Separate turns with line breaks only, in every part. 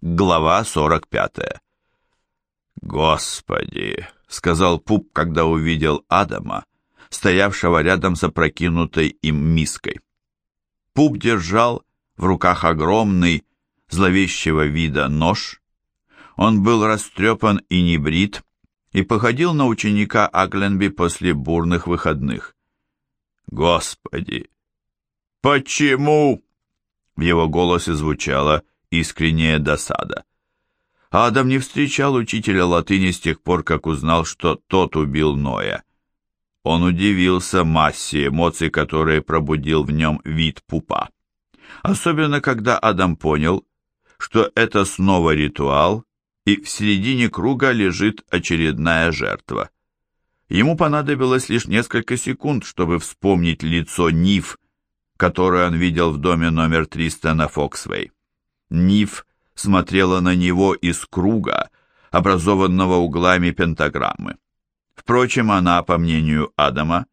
Глава 45. «Господи!» — сказал Пуп, когда увидел Адама, стоявшего рядом с опрокинутой им миской. Пуп держал в руках огромный, зловещего вида нож. Он был растрепан и небрит, и походил на ученика Агленби после бурных выходных. «Господи! Почему?» В его голосе звучала искренняя досада. Адам не встречал учителя латыни с тех пор, как узнал, что тот убил Ноя. Он удивился массе эмоций, которые пробудил в нем вид пупа. Особенно, когда Адам понял, что это снова ритуал, и в середине круга лежит очередная жертва. Ему понадобилось лишь несколько секунд, чтобы вспомнить лицо Нив, которое он видел в доме номер 300 на Фоксвей. Нив смотрела на него из круга, образованного углами пентаграммы. Впрочем, она, по мнению Адама,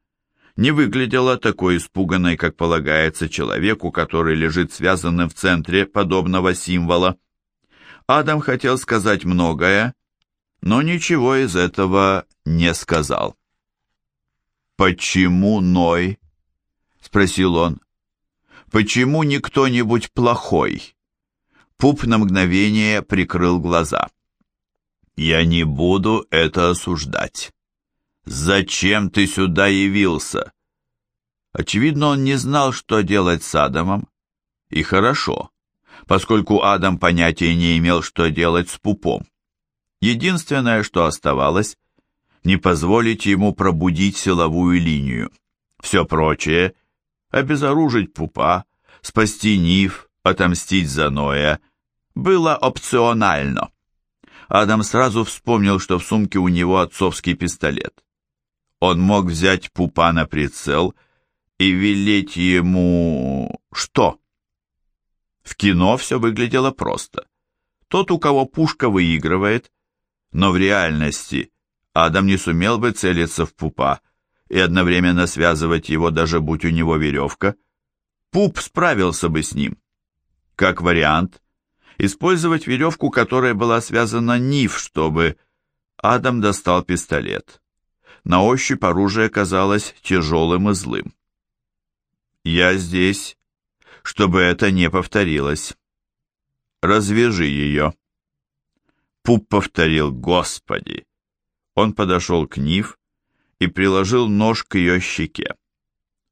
не выглядела такой испуганной, как полагается человеку, который лежит связанным в центре подобного символа. Адам хотел сказать многое, но ничего из этого не сказал. «Почему Ной?» — спросил он. «Почему не кто-нибудь плохой?» Пуп на мгновение прикрыл глаза. «Я не буду это осуждать. Зачем ты сюда явился?» Очевидно, он не знал, что делать с Адамом. И хорошо, поскольку Адам понятия не имел, что делать с пупом. Единственное, что оставалось, не позволить ему пробудить силовую линию. Все прочее — обезоружить пупа, спасти Нив, отомстить за Ноя — было опционально. Адам сразу вспомнил, что в сумке у него отцовский пистолет. Он мог взять пупа на прицел и велеть ему... что? В кино все выглядело просто. Тот, у кого пушка выигрывает, но в реальности Адам не сумел бы целиться в пупа и одновременно связывать его, даже будь у него веревка. Пуп справился бы с ним. Как вариант, использовать веревку, которая была связана нив, чтобы... Адам достал пистолет. На ощупь оружие казалось тяжелым и злым. «Я здесь, чтобы это не повторилось. Развяжи ее». Пуп повторил «Господи!». Он подошел к Нив и приложил нож к ее щеке.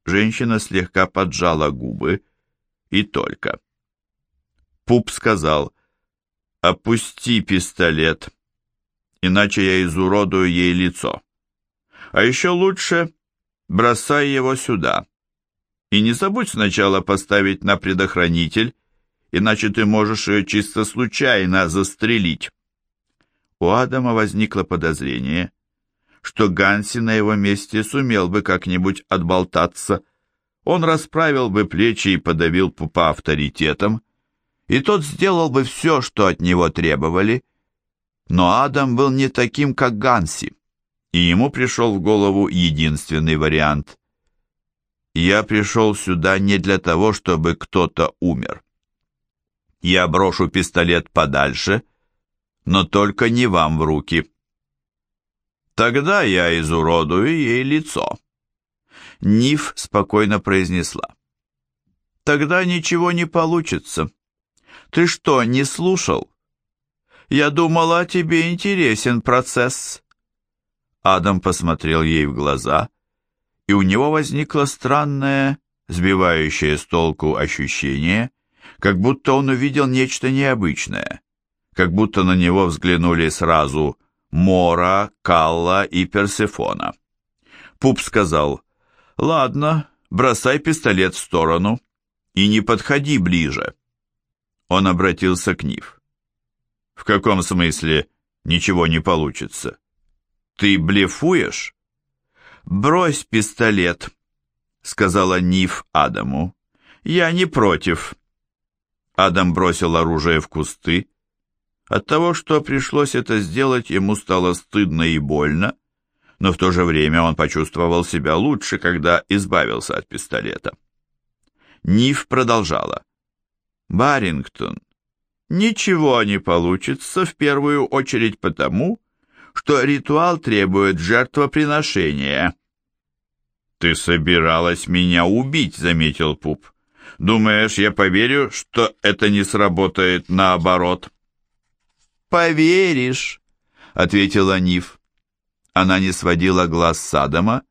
Женщина слегка поджала губы, и только. Пуп сказал «Опусти пистолет, иначе я изуродую ей лицо. А еще лучше бросай его сюда. И не забудь сначала поставить на предохранитель, иначе ты можешь ее чисто случайно застрелить». У Адама возникло подозрение, что Ганси на его месте сумел бы как-нибудь отболтаться. Он расправил бы плечи и подавил пупа авторитетом, и тот сделал бы все, что от него требовали. Но Адам был не таким, как Ганси, и ему пришел в голову единственный вариант. «Я пришел сюда не для того, чтобы кто-то умер. Я брошу пистолет подальше», но только не вам в руки. Тогда я изуродую ей лицо. Ниф спокойно произнесла. Тогда ничего не получится. Ты что, не слушал? Я думала, тебе интересен процесс. Адам посмотрел ей в глаза, и у него возникло странное, сбивающее с толку ощущение, как будто он увидел нечто необычное как будто на него взглянули сразу Мора, Калла и Персефона. Пуп сказал, «Ладно, бросай пистолет в сторону и не подходи ближе». Он обратился к Нив. «В каком смысле ничего не получится? Ты блефуешь?» «Брось пистолет», — сказала Нив Адаму. «Я не против». Адам бросил оружие в кусты, от того, что пришлось это сделать, ему стало стыдно и больно, но в то же время он почувствовал себя лучше, когда избавился от пистолета. Ниф продолжала. «Барингтон, Ничего не получится в первую очередь потому, что ритуал требует жертвоприношения. «Ты собиралась меня убить», — заметил Пуп. «Думаешь, я поверю, что это не сработает наоборот?»
«Поверишь», — ответила Ниф. Она не сводила глаз с Адама,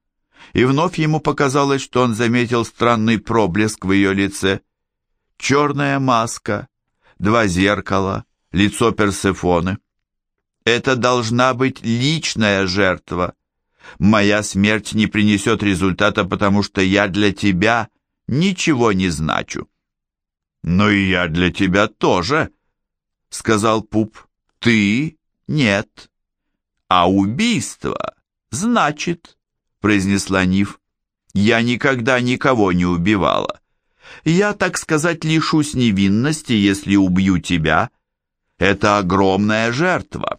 и вновь ему показалось, что он заметил странный проблеск в ее лице. Черная маска, два зеркала, лицо Персефоны. Это должна быть личная жертва. Моя смерть не принесет результата, потому что я для тебя ничего не значу.
Но и я для тебя тоже, сказал Пуп. Ты нет. А убийство значит, произнесла Ниф. Я никогда никого не убивала. Я, так сказать, лишусь невинности, если убью тебя. Это огромная жертва.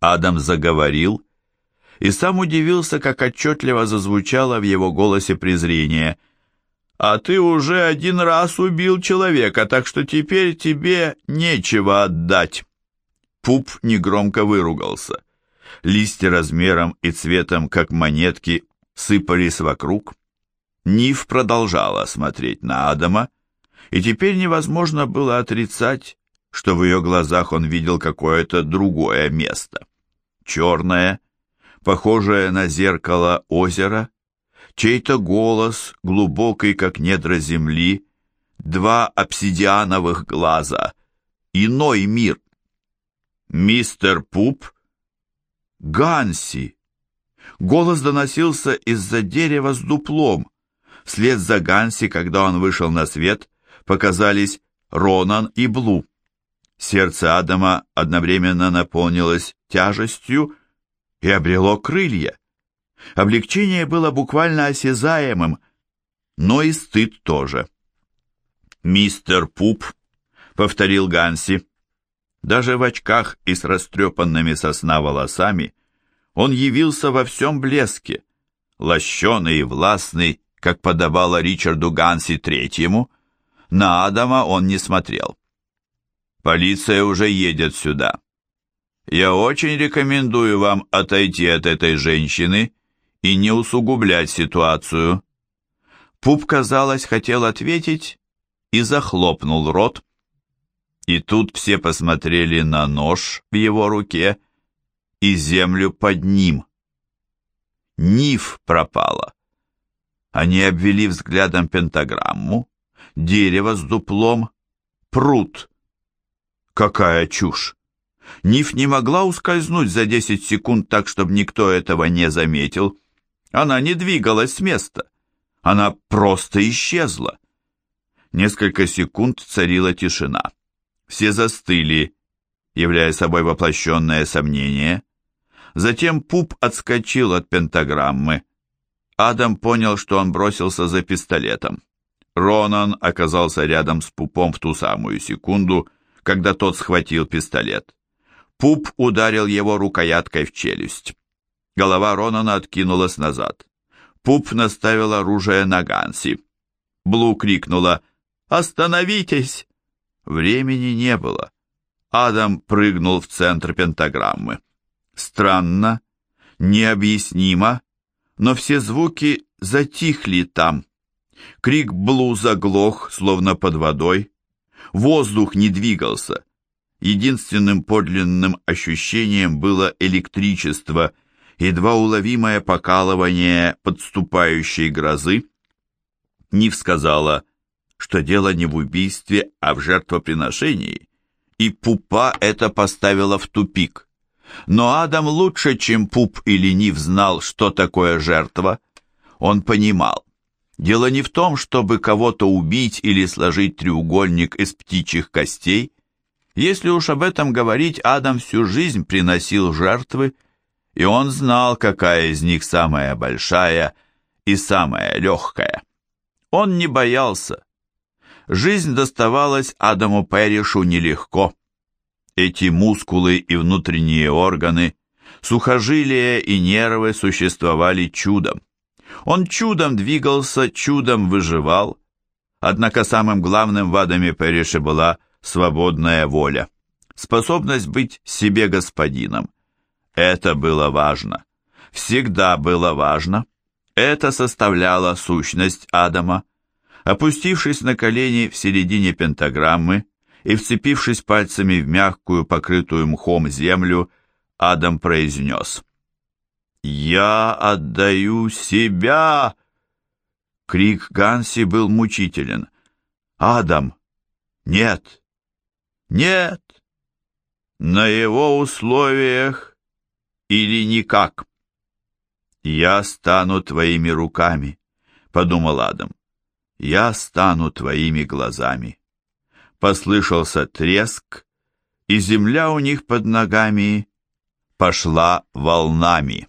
Адам заговорил, и сам удивился, как отчетливо зазвучало в его голосе презрение. «А ты уже один раз убил человека, так что теперь тебе нечего отдать». Пуп негромко выругался. Листья размером и цветом, как монетки, сыпались вокруг. Нив продолжала смотреть на Адама, и теперь невозможно было отрицать, что в ее глазах он видел какое-то другое место. Черное, похожее на зеркало озера, чей-то голос, глубокий, как недра земли, два обсидиановых глаза, иной мир. «Мистер Пуп?» «Ганси!» Голос доносился из-за дерева с дуплом, Вслед за Ганси, когда он вышел на свет, показались Ронан и Блу. Сердце Адама одновременно наполнилось тяжестью и обрело крылья. Облегчение было буквально осязаемым, но и стыд тоже. «Мистер Пуп», — повторил Ганси. Даже в очках и с растрепанными сосна волосами он явился во всем блеске, лощеный и властный, как подавало Ричарду Ганси Третьему, на Адама он не смотрел. «Полиция уже едет сюда. Я очень рекомендую вам отойти от этой женщины и не усугублять ситуацию». Пуп, казалось, хотел ответить и захлопнул рот. И тут все посмотрели на нож в его руке и землю под ним. Ниф пропала. Они обвели взглядом пентаграмму, дерево с дуплом, пруд. Какая чушь! Ниф не могла ускользнуть за десять секунд так, чтобы никто этого не заметил. Она не двигалась с места. Она просто исчезла. Несколько секунд царила тишина. Все застыли, являя собой воплощенное сомнение. Затем Пуп отскочил от пентаграммы. Адам понял, что он бросился за пистолетом. Ронан оказался рядом с Пупом в ту самую секунду, когда тот схватил пистолет. Пуп ударил его рукояткой в челюсть. Голова Ронана откинулась назад. Пуп наставил оружие на Ганси. Блу крикнула «Остановитесь!» Времени не было. Адам прыгнул в центр пентаграммы. Странно, необъяснимо, но все звуки затихли там. Крик Блу заглох, словно под водой. Воздух не двигался. Единственным подлинным ощущением было электричество, едва уловимое покалывание подступающей грозы. Нив сказала, что дело не в убийстве, а в жертвоприношении, и Пупа это поставило в тупик. Но Адам лучше, чем Пуп или Нив знал, что такое жертва. Он понимал. Дело не в том, чтобы кого-то убить или сложить треугольник из птичьих костей. Если уж об этом говорить, Адам всю жизнь приносил жертвы, и он знал, какая из них самая большая и самая легкая. Он не боялся. Жизнь доставалась Адаму Перришу нелегко. Эти мускулы и внутренние органы, сухожилия и нервы существовали чудом. Он чудом двигался, чудом выживал. Однако самым главным в Адаме Перрише была
свободная воля, способность быть себе господином. Это было важно. Всегда было важно. Это составляло сущность Адама. Опустившись на колени в середине пентаграммы и вцепившись пальцами в мягкую, покрытую мхом землю, Адам произнес «Я отдаю себя!» Крик Ганси был мучителен. «Адам! Нет! Нет! На его условиях или никак!» «Я стану твоими руками», — подумал Адам. «Я стану твоими глазами». Послышался треск, и земля у них под ногами пошла волнами.